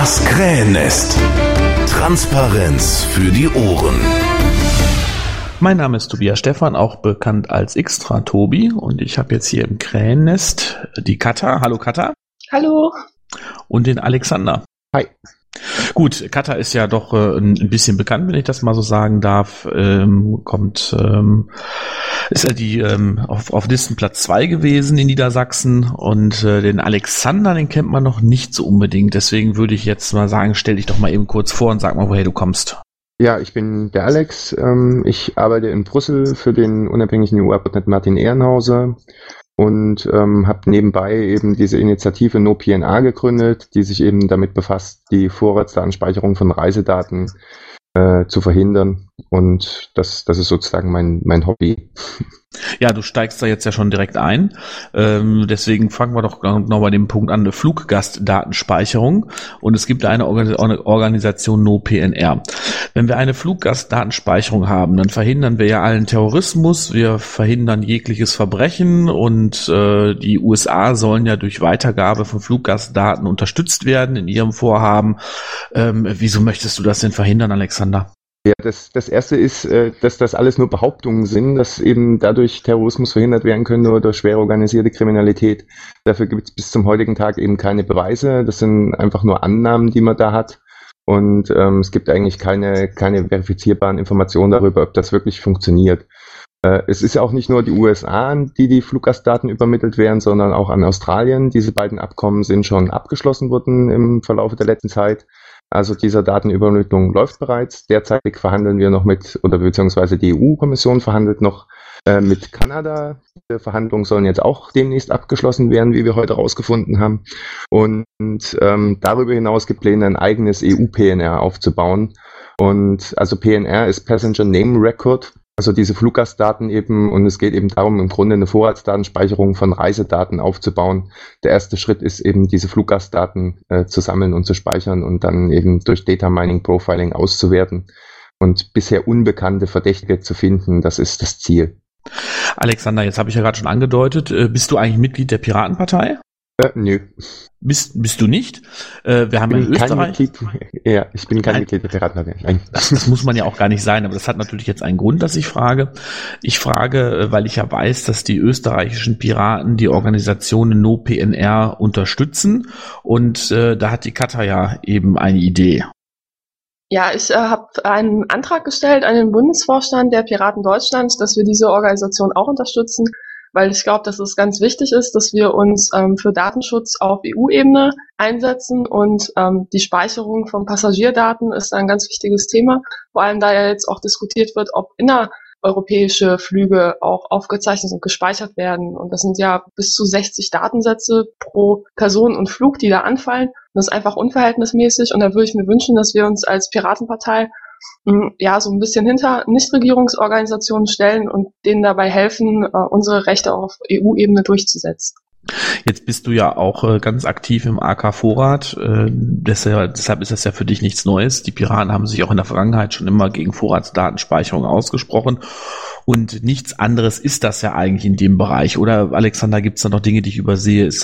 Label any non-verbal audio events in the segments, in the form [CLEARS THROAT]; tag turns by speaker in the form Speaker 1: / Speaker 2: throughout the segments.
Speaker 1: Das Krähennest. Transparenz für die Ohren.
Speaker 2: Mein Name ist Tobias Stephan, auch bekannt als Extra Tobi und ich habe jetzt hier im Krähennest die Katha. Hallo Katha.
Speaker 3: Hallo.
Speaker 2: Und den Alexander.
Speaker 4: Hi.
Speaker 2: Gut, Kata ist ja doch äh, ein bisschen bekannt, wenn ich das mal so sagen darf. Ähm, kommt, ähm, ist er die ähm, auf, auf Listenplatz zwei gewesen in Niedersachsen und äh, den Alexander, den kennt man noch nicht so unbedingt. Deswegen würde ich jetzt mal sagen, stell dich doch mal eben kurz vor und sag mal, woher du kommst.
Speaker 4: Ja, ich bin der Alex. Ähm, ich arbeite in Brüssel für den unabhängigen EU-Abgeordneten Martin Ehrenhauser und ähm, habe nebenbei eben diese Initiative NoPNA gegründet, die sich eben damit befasst, die Vorratsdatenspeicherung von Reisedaten äh, zu verhindern. Und das, das ist sozusagen mein, mein Hobby.
Speaker 2: Ja, du steigst da jetzt ja schon direkt ein. Ähm, deswegen fangen wir doch noch bei dem Punkt an, Fluggastdatenspeicherung. Und es gibt eine Organisation NoPNR. Wenn wir eine Fluggastdatenspeicherung haben, dann verhindern wir ja allen Terrorismus, wir verhindern jegliches Verbrechen und äh, die USA sollen ja durch Weitergabe von Fluggastdaten unterstützt werden in ihrem Vorhaben. Ähm, wieso möchtest du das denn verhindern, Alexander?
Speaker 4: Ja, das, das erste ist, äh, dass das alles nur Behauptungen sind, dass eben dadurch Terrorismus verhindert werden könnte oder schwer organisierte Kriminalität. Dafür gibt es bis zum heutigen Tag eben keine Beweise. Das sind einfach nur Annahmen, die man da hat. Und ähm, es gibt eigentlich keine, keine verifizierbaren Informationen darüber, ob das wirklich funktioniert. Äh, es ist ja auch nicht nur die USA, an die die Fluggastdaten übermittelt werden, sondern auch an Australien. Diese beiden Abkommen sind schon abgeschlossen worden im Verlauf der letzten Zeit. Also dieser Datenübermittlung läuft bereits. Derzeitig verhandeln wir noch mit, oder beziehungsweise die EU-Kommission verhandelt noch äh, mit Kanada. Die Verhandlungen sollen jetzt auch demnächst abgeschlossen werden, wie wir heute herausgefunden haben. Und ähm, darüber hinaus gibt Pläne, ein eigenes EU-PNR aufzubauen. Und also PNR ist Passenger Name Record. Also diese Fluggastdaten eben, und es geht eben darum, im Grunde eine Vorratsdatenspeicherung von Reisedaten aufzubauen. Der erste Schritt ist eben, diese Fluggastdaten äh, zu sammeln und zu speichern und dann eben durch Data Mining Profiling auszuwerten und bisher unbekannte Verdächtige zu finden. Das ist das Ziel.
Speaker 2: Alexander, jetzt habe ich ja gerade schon angedeutet, äh, bist du eigentlich Mitglied der Piratenpartei?
Speaker 4: Äh, nö.
Speaker 2: Bist, bist du nicht? Äh, wir haben in Österreich.
Speaker 4: Mitglied, [LAUGHS] ja, ich bin kein Mitglied der Piratenpartei. Nein. [LAUGHS]
Speaker 2: Das, das, muss man ja auch gar nicht sein, aber das hat natürlich jetzt einen Grund, dass ich frage. Ich frage, äh, weil ich ja weiß, dass die österreichischen Piraten die Organisation NoPNR unterstützen und äh, da hat die Kata ja eben eine Idee.
Speaker 3: Ja, ich äh, habe einen Antrag gestellt an den Bundesvorstand der Piraten Deutschlands, dass wir diese Organisation auch unterstützen weil ich glaube, dass es ganz wichtig ist, dass wir uns ähm, für Datenschutz auf EU-Ebene einsetzen und ähm, die Speicherung von Passagierdaten ist ein ganz wichtiges Thema, vor allem da ja jetzt auch diskutiert wird, ob innereuropäische Flüge auch aufgezeichnet und gespeichert werden. Und das sind ja bis zu 60 Datensätze pro Person und Flug, die da anfallen. Und das ist einfach unverhältnismäßig. Und da würde ich mir wünschen, dass wir uns als Piratenpartei ja, so ein bisschen hinter Nichtregierungsorganisationen stellen und denen dabei helfen, äh, unsere Rechte auf EU-Ebene durchzusetzen.
Speaker 2: Jetzt bist du ja auch äh, ganz aktiv im AK Vorrat. Äh, deshalb, ist das ja für dich nichts Neues. Die Piraten haben sich auch in der Vergangenheit schon immer gegen Vorratsdatenspeicherung ausgesprochen. Und nichts anderes ist das ja eigentlich in dem Bereich. Oder Alexander, gibt es da noch Dinge, die ich übersehe? Ist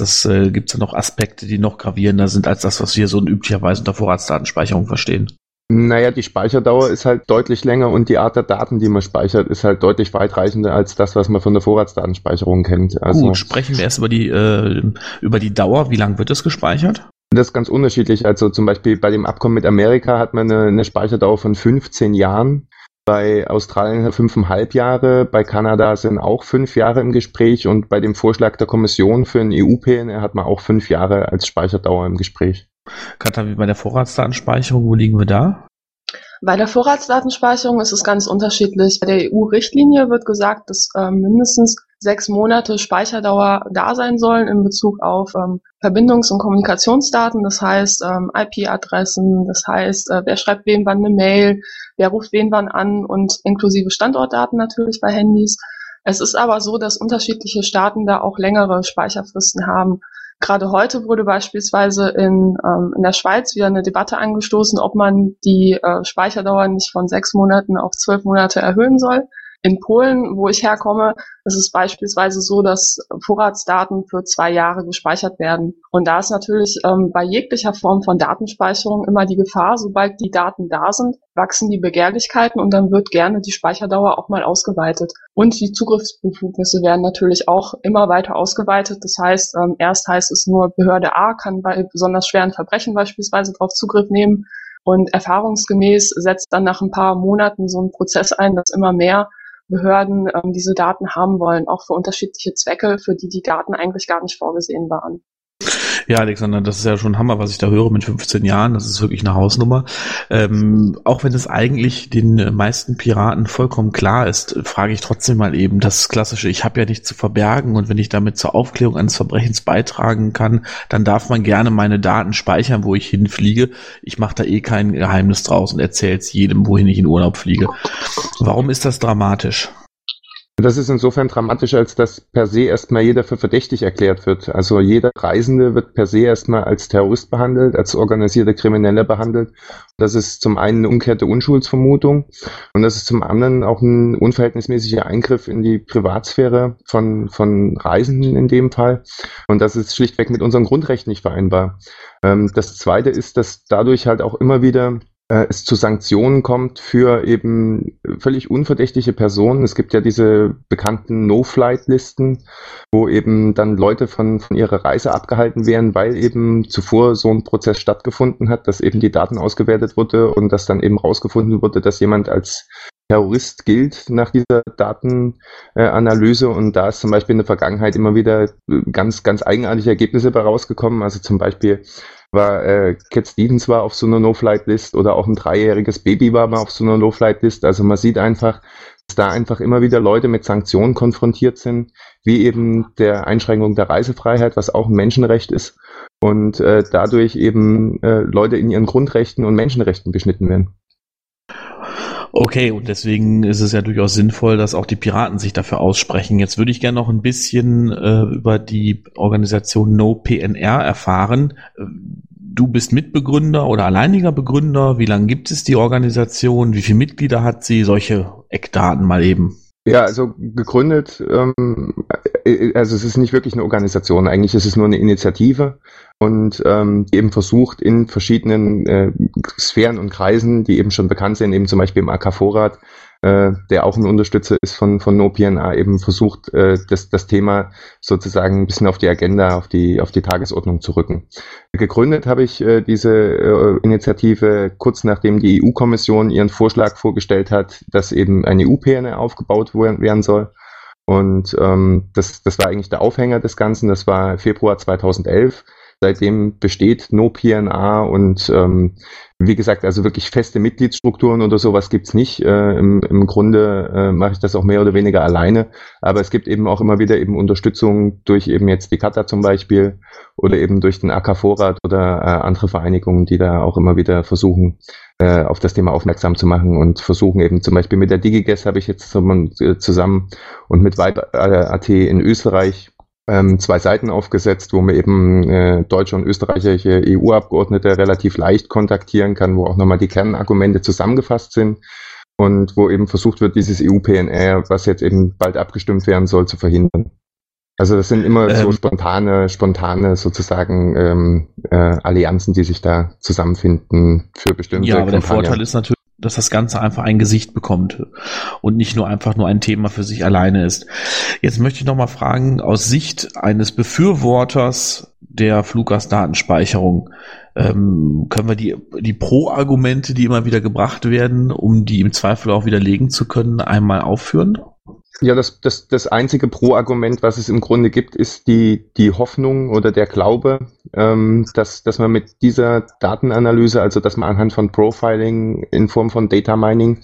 Speaker 2: gibt es da noch Aspekte, die noch gravierender sind als das, was wir so üblicherweise unter Vorratsdatenspeicherung verstehen?
Speaker 4: Naja, die Speicherdauer ist halt deutlich länger und die Art der Daten, die man speichert, ist halt deutlich weitreichender als das, was man von der Vorratsdatenspeicherung kennt.
Speaker 2: Also Gut, sprechen wir erst über die, äh, über die Dauer. Wie lange wird das gespeichert?
Speaker 4: Das ist ganz unterschiedlich. Also zum Beispiel bei dem Abkommen mit Amerika hat man eine, eine Speicherdauer von 15 Jahren. Bei Australien fünfeinhalb Jahre, bei Kanada sind auch fünf Jahre im Gespräch und bei dem Vorschlag der Kommission für ein EU-PNR hat man auch fünf Jahre als Speicherdauer im Gespräch.
Speaker 2: Katha, wie bei der Vorratsdatenspeicherung, wo liegen wir da?
Speaker 3: Bei der Vorratsdatenspeicherung ist es ganz unterschiedlich. Bei der EU-Richtlinie wird gesagt, dass äh, mindestens sechs Monate Speicherdauer da sein sollen in Bezug auf ähm, Verbindungs- und Kommunikationsdaten, das heißt ähm, IP-Adressen, das heißt, äh, wer schreibt wem wann eine Mail, wer ruft wen wann an und inklusive Standortdaten natürlich bei Handys. Es ist aber so, dass unterschiedliche Staaten da auch längere Speicherfristen haben. Gerade heute wurde beispielsweise in, ähm, in der Schweiz wieder eine Debatte angestoßen, ob man die äh, Speicherdauer nicht von sechs Monaten auf zwölf Monate erhöhen soll. In Polen, wo ich herkomme, ist es beispielsweise so, dass Vorratsdaten für zwei Jahre gespeichert werden. Und da ist natürlich ähm, bei jeglicher Form von Datenspeicherung immer die Gefahr, sobald die Daten da sind, wachsen die Begehrlichkeiten und dann wird gerne die Speicherdauer auch mal ausgeweitet. Und die Zugriffsbefugnisse werden natürlich auch immer weiter ausgeweitet. Das heißt, ähm, erst heißt es nur, Behörde A kann bei besonders schweren Verbrechen beispielsweise darauf Zugriff nehmen. Und erfahrungsgemäß setzt dann nach ein paar Monaten so ein Prozess ein, dass immer mehr Behörden ähm, diese Daten haben wollen, auch für unterschiedliche Zwecke, für die die Daten eigentlich gar nicht vorgesehen waren.
Speaker 2: Ja, Alexander, das ist ja schon Hammer, was ich da höre mit 15 Jahren. Das ist wirklich eine Hausnummer. Ähm, auch wenn es eigentlich den meisten Piraten vollkommen klar ist, frage ich trotzdem mal eben das klassische, ich habe ja nichts zu verbergen und wenn ich damit zur Aufklärung eines Verbrechens beitragen kann, dann darf man gerne meine Daten speichern, wo ich hinfliege. Ich mache da eh kein Geheimnis draus und erzähle es jedem, wohin ich in Urlaub fliege. Warum ist das dramatisch?
Speaker 4: Das ist insofern dramatisch, als dass per se erstmal jeder für verdächtig erklärt wird. Also jeder Reisende wird per se erstmal als Terrorist behandelt, als organisierte Kriminelle behandelt. Das ist zum einen eine umkehrte Unschuldsvermutung und das ist zum anderen auch ein unverhältnismäßiger Eingriff in die Privatsphäre von, von Reisenden in dem Fall. Und das ist schlichtweg mit unserem Grundrecht nicht vereinbar. Ähm, das zweite ist, dass dadurch halt auch immer wieder es zu Sanktionen kommt für eben völlig unverdächtige Personen. Es gibt ja diese bekannten No-Flight-Listen, wo eben dann Leute von, von ihrer Reise abgehalten werden, weil eben zuvor so ein Prozess stattgefunden hat, dass eben die Daten ausgewertet wurde und dass dann eben rausgefunden wurde, dass jemand als Terrorist gilt nach dieser Datenanalyse und da ist zum Beispiel in der Vergangenheit immer wieder ganz, ganz eigenartige Ergebnisse bei rausgekommen. Also zum Beispiel war äh, Cat Stevens war auf so einer No-Flight-List oder auch ein dreijähriges Baby war mal auf so einer No-Flight-List. Also man sieht einfach, dass da einfach immer wieder Leute mit Sanktionen konfrontiert sind, wie eben der Einschränkung der Reisefreiheit, was auch ein Menschenrecht ist und äh, dadurch eben äh, Leute in ihren Grundrechten und Menschenrechten beschnitten werden.
Speaker 2: Okay, und deswegen ist es ja durchaus sinnvoll, dass auch die Piraten sich dafür aussprechen. Jetzt würde ich gerne noch ein bisschen äh, über die Organisation NoPNR erfahren. Du bist Mitbegründer oder alleiniger Begründer. Wie lange gibt es die Organisation? Wie viele Mitglieder hat sie? Solche Eckdaten mal eben.
Speaker 4: Ja, also gegründet, ähm, äh, also es ist nicht wirklich eine Organisation, eigentlich ist es nur eine Initiative und ähm, eben versucht in verschiedenen äh, Sphären und Kreisen, die eben schon bekannt sind, eben zum Beispiel im AK-Vorrat, äh, der auch ein Unterstützer ist von, von NoPNA, eben versucht, äh, das, das Thema sozusagen ein bisschen auf die Agenda, auf die, auf die Tagesordnung zu rücken. Gegründet habe ich äh, diese äh, Initiative kurz nachdem die EU-Kommission ihren Vorschlag vorgestellt hat, dass eben eine EU-PNA aufgebaut werden soll. Und ähm, das, das war eigentlich der Aufhänger des Ganzen. Das war Februar 2011. Seitdem besteht NoPNA und ähm, wie gesagt, also wirklich feste Mitgliedsstrukturen oder sowas gibt's nicht. Äh, im, Im Grunde äh, mache ich das auch mehr oder weniger alleine. Aber es gibt eben auch immer wieder eben Unterstützung durch eben jetzt die Kata zum Beispiel oder eben durch den AK Vorrat oder äh, andere Vereinigungen, die da auch immer wieder versuchen, äh, auf das Thema aufmerksam zu machen und versuchen eben zum Beispiel mit der DigiGuess habe ich jetzt zusammen und mit Vibe.at in Österreich ähm, zwei Seiten aufgesetzt, wo man eben äh, deutsche und österreichische EU-Abgeordnete relativ leicht kontaktieren kann, wo auch nochmal die Kernargumente zusammengefasst sind und wo eben versucht wird, dieses EU-PNR, was jetzt eben bald abgestimmt werden soll, zu verhindern. Also das sind immer ähm, so spontane, spontane sozusagen ähm, äh, Allianzen, die sich da zusammenfinden für bestimmte.
Speaker 2: Ja, aber Kampagnen. der Vorteil ist natürlich, dass das Ganze einfach ein Gesicht bekommt und nicht nur einfach nur ein Thema für sich alleine ist. Jetzt möchte ich noch mal fragen, aus Sicht eines Befürworters der Fluggastdatenspeicherung, ähm, können wir die, die Pro-Argumente, die immer wieder gebracht werden, um die im Zweifel auch widerlegen zu können, einmal aufführen?
Speaker 4: Ja, das, das, das einzige Pro-Argument, was es im Grunde gibt, ist die, die Hoffnung oder der Glaube, ähm, dass, dass man mit dieser Datenanalyse, also dass man anhand von Profiling in Form von Data Mining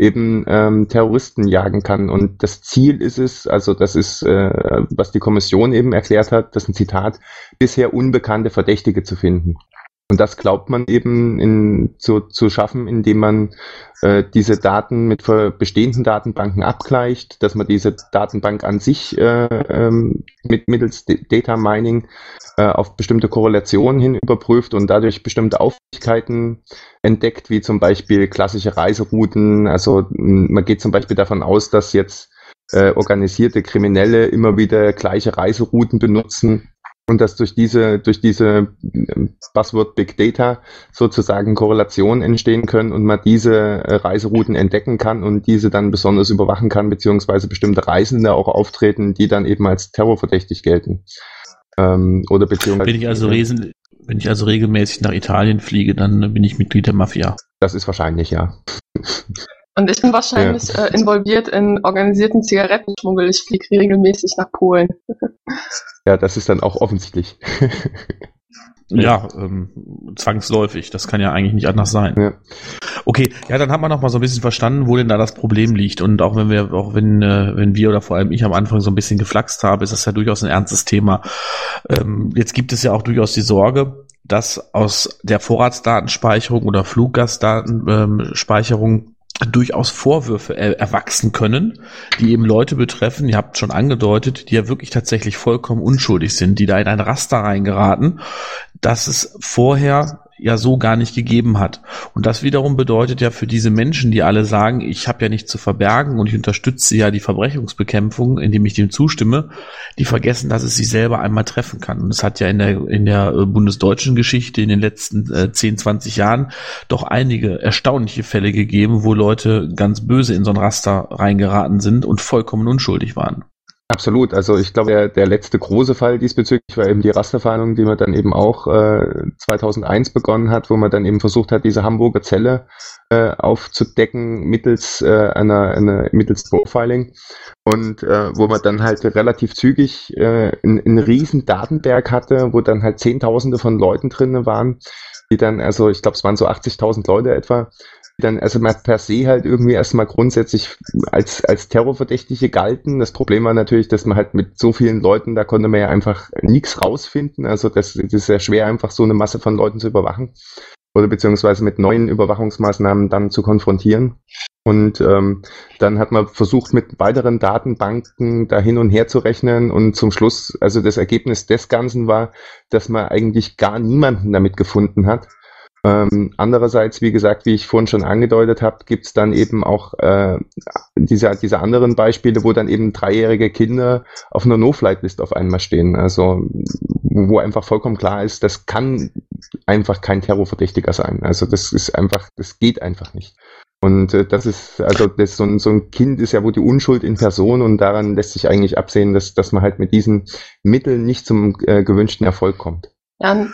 Speaker 4: eben ähm, Terroristen jagen kann. Und das Ziel ist es, also das ist, äh, was die Kommission eben erklärt hat, das ist ein Zitat, bisher unbekannte Verdächtige zu finden. Und das glaubt man eben in, zu, zu schaffen, indem man äh, diese Daten mit bestehenden Datenbanken abgleicht, dass man diese Datenbank an sich äh, ähm, mit mittels Data Mining äh, auf bestimmte Korrelationen hin überprüft und dadurch bestimmte Auffälligkeiten entdeckt, wie zum Beispiel klassische Reiserouten. Also man geht zum Beispiel davon aus, dass jetzt äh, organisierte Kriminelle immer wieder gleiche Reiserouten benutzen und dass durch diese, durch diese ähm, Buzzword Big Data sozusagen Korrelationen entstehen können und man diese äh, Reiserouten entdecken kann und diese dann besonders überwachen kann, beziehungsweise bestimmte Reisende auch auftreten, die dann eben als terrorverdächtig gelten.
Speaker 2: Ähm, oder beziehungsweise. Wenn ich also Resen, wenn ich also regelmäßig nach Italien fliege, dann bin ich Mitglied der Mafia.
Speaker 4: Das ist wahrscheinlich, ja.
Speaker 3: Und ich bin wahrscheinlich ja. äh, involviert in organisierten Zigarettenschmuggel. Ich fliege regelmäßig nach Polen. [LAUGHS]
Speaker 4: ja, das ist dann auch offensichtlich. [LAUGHS]
Speaker 2: ja, ähm, zwangsläufig. Das kann ja eigentlich nicht anders sein. Ja. Okay, ja, dann haben wir noch mal so ein bisschen verstanden, wo denn da das Problem liegt. Und auch wenn wir, auch wenn, äh, wenn wir oder vor allem ich am Anfang so ein bisschen geflaxt habe, ist das ja durchaus ein ernstes Thema. Ähm, jetzt gibt es ja auch durchaus die Sorge, dass aus der Vorratsdatenspeicherung oder Fluggastdatenspeicherung ähm, durchaus Vorwürfe er erwachsen können, die eben Leute betreffen, ihr habt schon angedeutet, die ja wirklich tatsächlich vollkommen unschuldig sind, die da in ein Raster reingeraten, dass es vorher ja so gar nicht gegeben hat. Und das wiederum bedeutet ja für diese Menschen, die alle sagen, ich habe ja nichts zu verbergen und ich unterstütze ja die Verbrechungsbekämpfung, indem ich dem zustimme, die vergessen, dass es sich selber einmal treffen kann. Und es hat ja in der, in der äh, bundesdeutschen Geschichte in den letzten äh, 10, 20 Jahren doch einige erstaunliche Fälle gegeben, wo Leute ganz böse in so ein Raster reingeraten sind und vollkommen unschuldig waren.
Speaker 4: Absolut. Also ich glaube, der, der letzte große Fall diesbezüglich war eben die Rasterfahndung, die man dann eben auch äh, 2001 begonnen hat, wo man dann eben versucht hat, diese Hamburger Zelle äh, aufzudecken mittels äh, einer, einer mittels Profiling und äh, wo man dann halt relativ zügig äh, einen, einen riesen Datenberg hatte, wo dann halt Zehntausende von Leuten drin waren, die dann, also ich glaube, es waren so 80.000 Leute etwa, dann also mal per se halt irgendwie erstmal grundsätzlich als, als Terrorverdächtige galten. Das Problem war natürlich, dass man halt mit so vielen Leuten, da konnte man ja einfach nichts rausfinden. Also das, das ist sehr schwer, einfach so eine Masse von Leuten zu überwachen oder beziehungsweise mit neuen Überwachungsmaßnahmen dann zu konfrontieren. Und ähm, dann hat man versucht, mit weiteren Datenbanken da hin und her zu rechnen. Und zum Schluss, also das Ergebnis des Ganzen war, dass man eigentlich gar niemanden damit gefunden hat. Ähm, andererseits, wie gesagt, wie ich vorhin schon angedeutet habe, gibt es dann eben auch äh, diese, diese anderen Beispiele, wo dann eben dreijährige Kinder auf einer No-Flight-List auf einmal stehen. Also wo einfach vollkommen klar ist, das kann einfach kein Terrorverdächtiger sein. Also das ist einfach, das geht einfach nicht. Und äh, das ist, also das, so, ein, so ein Kind ist ja wohl die Unschuld in Person und daran lässt sich eigentlich absehen, dass, dass man halt mit diesen Mitteln nicht zum äh, gewünschten Erfolg kommt.
Speaker 3: Ja,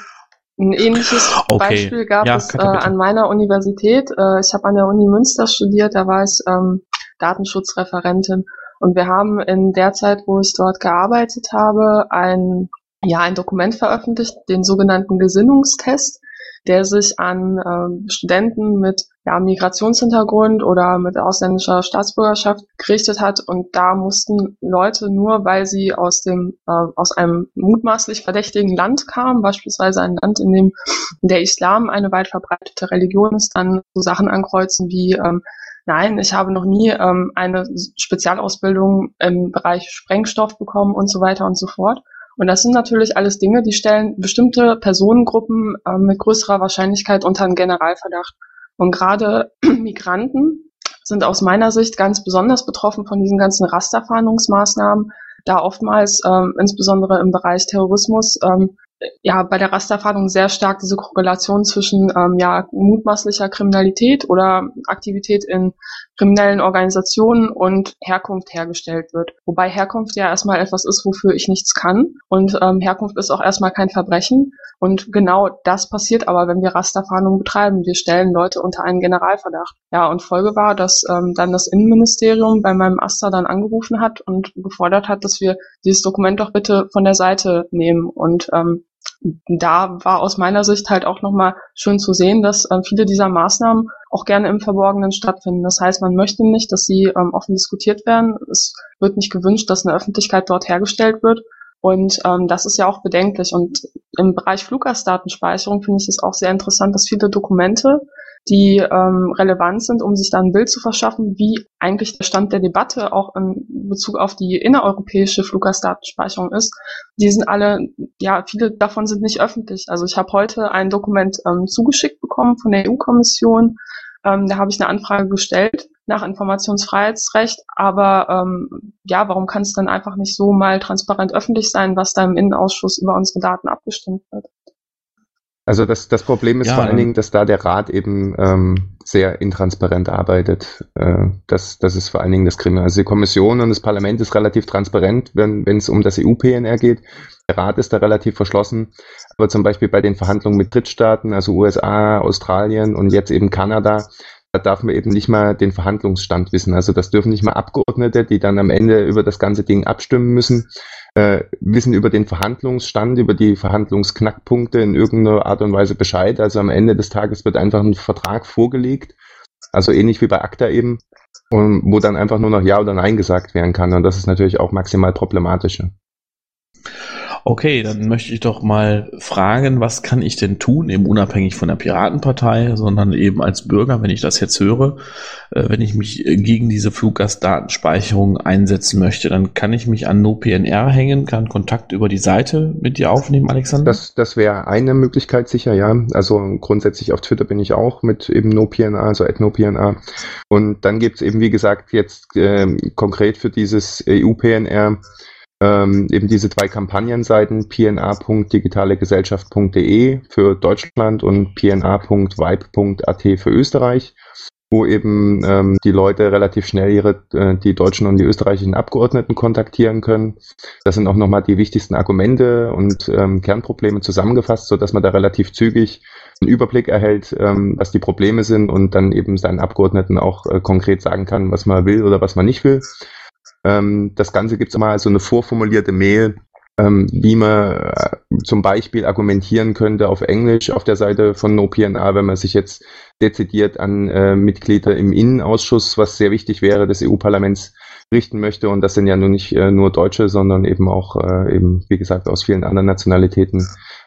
Speaker 3: ein ähnliches okay. Beispiel gab ja, es äh, an meiner Universität. Äh, ich habe an der Uni Münster studiert, da war ich ähm, Datenschutzreferentin. Und wir haben in der Zeit, wo ich dort gearbeitet habe, ein, ja, ein Dokument veröffentlicht, den sogenannten Gesinnungstest der sich an ähm, Studenten mit ja, Migrationshintergrund oder mit ausländischer Staatsbürgerschaft gerichtet hat. Und da mussten Leute nur, weil sie aus dem äh, aus einem mutmaßlich verdächtigen Land kamen, beispielsweise ein Land, in dem der Islam eine weit verbreitete Religion ist, dann so Sachen ankreuzen wie ähm, Nein, ich habe noch nie ähm, eine Spezialausbildung im Bereich Sprengstoff bekommen und so weiter und so fort. Und das sind natürlich alles Dinge, die stellen bestimmte Personengruppen äh, mit größerer Wahrscheinlichkeit unter einen Generalverdacht. Und gerade [CLEARS THROAT] Migranten sind aus meiner Sicht ganz besonders betroffen von diesen ganzen Rasterfahndungsmaßnahmen, da oftmals ähm, insbesondere im Bereich Terrorismus ähm, ja bei der Rasterfahndung sehr stark diese Korrelation zwischen ähm, ja mutmaßlicher Kriminalität oder Aktivität in kriminellen Organisationen und Herkunft hergestellt wird. Wobei Herkunft ja erstmal etwas ist, wofür ich nichts kann und ähm, Herkunft ist auch erstmal kein Verbrechen und genau das passiert aber, wenn wir Rasterfahndung betreiben. Wir stellen Leute unter einen Generalverdacht. Ja, und Folge war, dass ähm, dann das Innenministerium bei meinem Aster dann angerufen hat und gefordert hat, dass wir dieses Dokument doch bitte von der Seite nehmen und ähm, da war aus meiner Sicht halt auch nochmal schön zu sehen, dass ähm, viele dieser Maßnahmen auch gerne im Verborgenen stattfinden. Das heißt, man möchte nicht, dass sie ähm, offen diskutiert werden. Es wird nicht gewünscht, dass eine Öffentlichkeit dort hergestellt wird. Und ähm, das ist ja auch bedenklich. Und im Bereich Fluggastdatenspeicherung finde ich es auch sehr interessant, dass viele Dokumente, die ähm, relevant sind, um sich da ein Bild zu verschaffen, wie eigentlich der Stand der Debatte auch in Bezug auf die innereuropäische Fluggastdatenspeicherung ist. Die sind alle, ja, viele davon sind nicht öffentlich. Also ich habe heute ein Dokument ähm, zugeschickt bekommen von der EU-Kommission. Ähm, da habe ich eine Anfrage gestellt nach Informationsfreiheitsrecht. Aber ähm, ja, warum kann es dann einfach nicht so mal transparent öffentlich sein, was da im Innenausschuss über unsere Daten abgestimmt wird?
Speaker 4: Also das, das Problem ist ja, vor allen Dingen, dass da der Rat eben ähm, sehr intransparent arbeitet. Äh, das, das ist vor allen Dingen das Kriminal. Also die Kommission und das Parlament ist relativ transparent, wenn wenn es um das EU-PNR geht. Der Rat ist da relativ verschlossen. Aber zum Beispiel bei den Verhandlungen mit Drittstaaten, also USA, Australien und jetzt eben Kanada, da darf man eben nicht mal den Verhandlungsstand wissen. Also das dürfen nicht mal Abgeordnete, die dann am Ende über das ganze Ding abstimmen müssen, äh, wissen über den Verhandlungsstand, über die Verhandlungsknackpunkte in irgendeiner Art und Weise Bescheid. Also am Ende des Tages wird einfach ein Vertrag vorgelegt, also ähnlich wie bei ACTA eben, und wo dann einfach nur noch Ja oder Nein gesagt werden kann. Und das ist natürlich auch maximal problematisch.
Speaker 2: Okay, dann möchte ich doch mal fragen, was kann ich denn tun, eben unabhängig von der Piratenpartei, sondern eben als Bürger, wenn ich das jetzt höre, äh, wenn ich mich gegen diese Fluggastdatenspeicherung einsetzen möchte, dann kann ich mich an NoPNR hängen, kann Kontakt über die Seite mit dir aufnehmen, Alexander?
Speaker 4: Das, das wäre eine Möglichkeit sicher, ja. Also grundsätzlich auf Twitter bin ich auch mit eben NoPNR, also NoPNR. Und dann gibt's eben, wie gesagt, jetzt äh, konkret für dieses EU-PNR ähm, eben diese zwei Kampagnenseiten pna.digitalegesellschaft.de für Deutschland und pna.vibe.at für Österreich, wo eben ähm, die Leute relativ schnell ihre äh, die deutschen und die österreichischen Abgeordneten kontaktieren können. Das sind auch nochmal die wichtigsten Argumente und ähm, Kernprobleme zusammengefasst, so dass man da relativ zügig einen Überblick erhält, ähm, was die Probleme sind und dann eben seinen Abgeordneten auch äh, konkret sagen kann, was man will oder was man nicht will. Ähm, das Ganze gibt es mal so eine vorformulierte Mail, ähm, wie man äh, zum Beispiel argumentieren könnte auf Englisch auf der Seite von NoPNA, wenn man sich jetzt dezidiert an äh, Mitglieder im Innenausschuss, was sehr wichtig wäre, des EU-Parlaments richten möchte. Und das sind ja nun nicht äh, nur Deutsche, sondern eben auch äh, eben, wie gesagt, aus vielen anderen Nationalitäten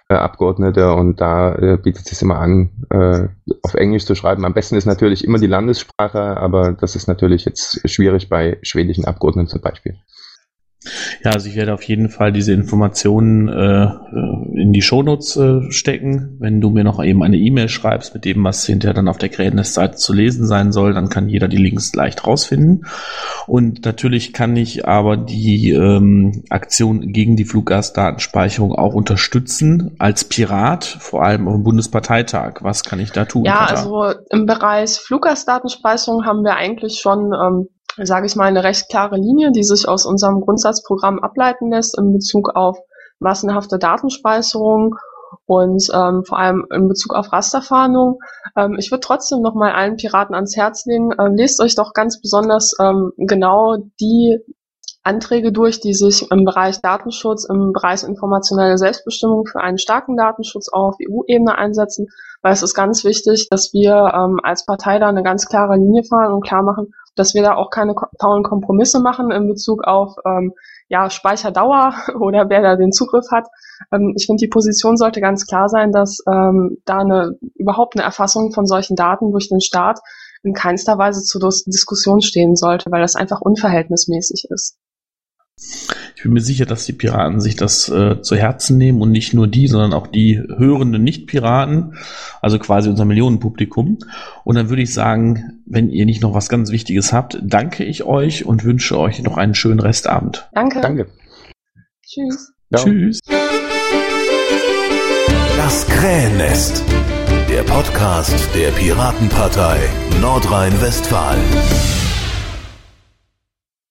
Speaker 4: äh, Abgeordnete und da äh, bietet es sich immer an, äh, auf Englisch zu schreiben. Am besten ist natürlich immer die Landessprache, aber das ist natürlich jetzt schwierig bei schwedischen Abgeordneten zum Beispiel.
Speaker 2: Ja, also ich werde auf jeden Fall diese Informationen äh, in die Shownotes äh, stecken. Wenn du mir noch eben eine E-Mail schreibst mit dem, was hinterher dann auf der Krähennest-Seite zu lesen sein soll, dann kann jeder die Links leicht rausfinden. Und natürlich kann ich aber die ähm, Aktion gegen die Fluggastdatenspeicherung auch unterstützen als Pirat, vor allem auf dem Bundesparteitag. Was kann ich da tun?
Speaker 3: Ja, Katha? also im Bereich Fluggastdatenspeicherung haben wir eigentlich schon ähm, sage ich mal, eine recht klare Linie, die sich aus unserem Grundsatzprogramm ableiten lässt in Bezug auf massenhafte Datenspeicherung und ähm, vor allem in Bezug auf Rasterfahndung. Ähm, ich würde trotzdem noch mal allen Piraten ans Herz legen, ähm, lest euch doch ganz besonders ähm, genau die Anträge durch, die sich im Bereich Datenschutz, im Bereich informationelle Selbstbestimmung für einen starken Datenschutz auf EU-Ebene einsetzen, weil es ist ganz wichtig, dass wir ähm, als Partei da eine ganz klare Linie fahren und klar machen, dass wir da auch keine faulen Kompromisse machen in Bezug auf ähm, ja, Speicherdauer [LAUGHS] oder wer da den Zugriff hat. Ähm, ich finde, die Position sollte ganz klar sein, dass ähm, da eine überhaupt eine Erfassung von solchen Daten durch den Staat in keinster Weise zur Diskussion stehen sollte, weil das einfach unverhältnismäßig ist.
Speaker 2: Ich bin mir sicher, dass die Piraten sich das äh, zu Herzen nehmen und nicht nur die, sondern auch die hörenden Nicht-Piraten, also quasi unser Millionenpublikum. Und dann würde ich sagen, wenn ihr nicht noch was ganz Wichtiges habt, danke ich euch und wünsche euch noch einen schönen Restabend.
Speaker 3: Danke.
Speaker 4: Danke.
Speaker 3: Tschüss.
Speaker 2: Ja. Tschüss.
Speaker 1: Das Krähennest. Der Podcast der Piratenpartei Nordrhein-Westfalen.